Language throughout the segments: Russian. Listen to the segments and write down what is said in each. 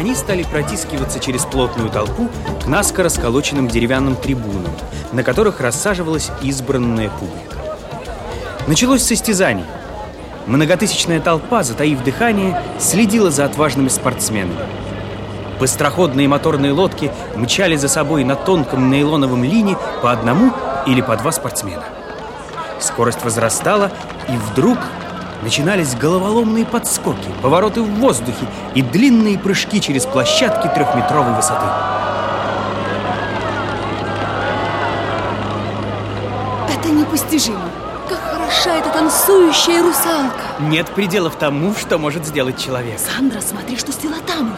они стали протискиваться через плотную толпу к наскоро сколоченным деревянным трибунам, на которых рассаживалась избранная публика. Началось состязание. Многотысячная толпа, затаив дыхание, следила за отважными спортсменами. Быстроходные моторные лодки мчали за собой на тонком нейлоновом лине по одному или по два спортсмена. Скорость возрастала, и вдруг начинались головоломные подскоки, повороты в воздухе и длинные прыжки через площадки трехметровой высоты. Это непостижимо. Как хороша эта танцующая русалка. Нет пределов тому, что может сделать человек. Сандра, смотри, что с Тилотамой.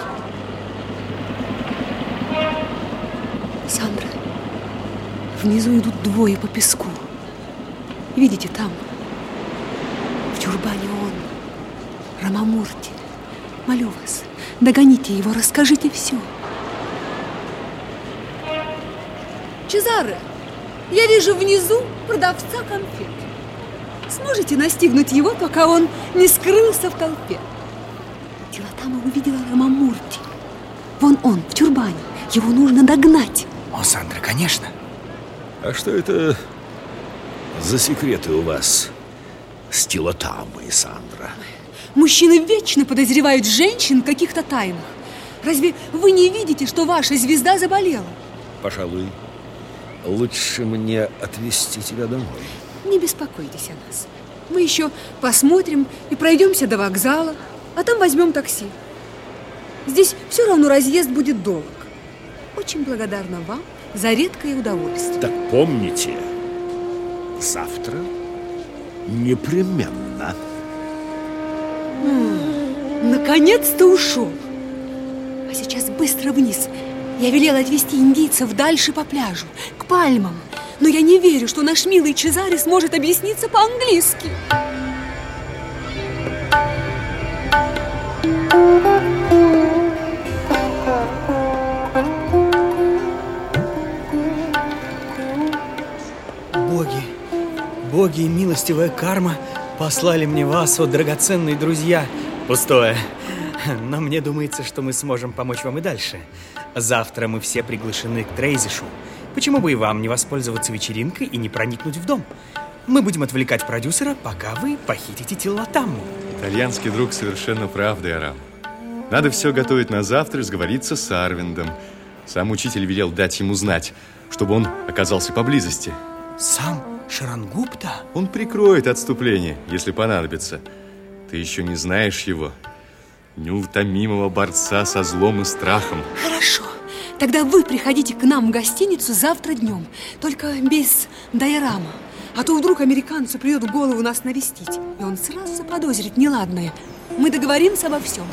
Сандра, внизу идут двое по песку. Видите, там, в тюрбане он, Рамамурти. Молю вас, догоните его, расскажите все. Чезаре, я вижу внизу продавца конфет. Сможете настигнуть его, пока он не скрылся в толпе? Тилотама увидела Рамамурти. Вон он, в тюрбане. Его нужно догнать. О, Сандра, конечно. А что это за секреты у вас с Тилотамой, Сандра? Мужчины вечно подозревают женщин в каких-то тайнах. Разве вы не видите, что ваша звезда заболела? Пожалуй, лучше мне отвезти тебя домой. Не беспокойтесь о нас. Мы еще посмотрим и пройдемся до вокзала, а там возьмем такси. Здесь все равно разъезд будет долг. Очень благодарна вам за редкое удовольствие. Так помните, завтра непременно. Наконец-то ушел. А сейчас быстро вниз. Я велела отвезти индийцев дальше по пляжу, к пальмам. Но я не верю, что наш милый Чезаре сможет объясниться по-английски. Боги и милостивая карма послали мне вас, о драгоценные друзья. Пустое. Но мне думается, что мы сможем помочь вам и дальше. Завтра мы все приглашены к Трейзишу. Почему бы и вам не воспользоваться вечеринкой и не проникнуть в дом? Мы будем отвлекать продюсера, пока вы похитите Тиллатамму. Итальянский друг совершенно прав, Диарам. Надо все готовить на завтра и сговориться с Арвиндом. Сам учитель велел дать ему знать, чтобы он оказался поблизости. Сам Шарангупта? Он прикроет отступление, если понадобится. Ты еще не знаешь его. Неутомимого борца со злом и страхом. Хорошо. Тогда вы приходите к нам в гостиницу завтра днем. Только без Дайрама. А то вдруг американцу придет в голову нас навестить. И он сразу заподозрит неладное. Мы договоримся обо всем.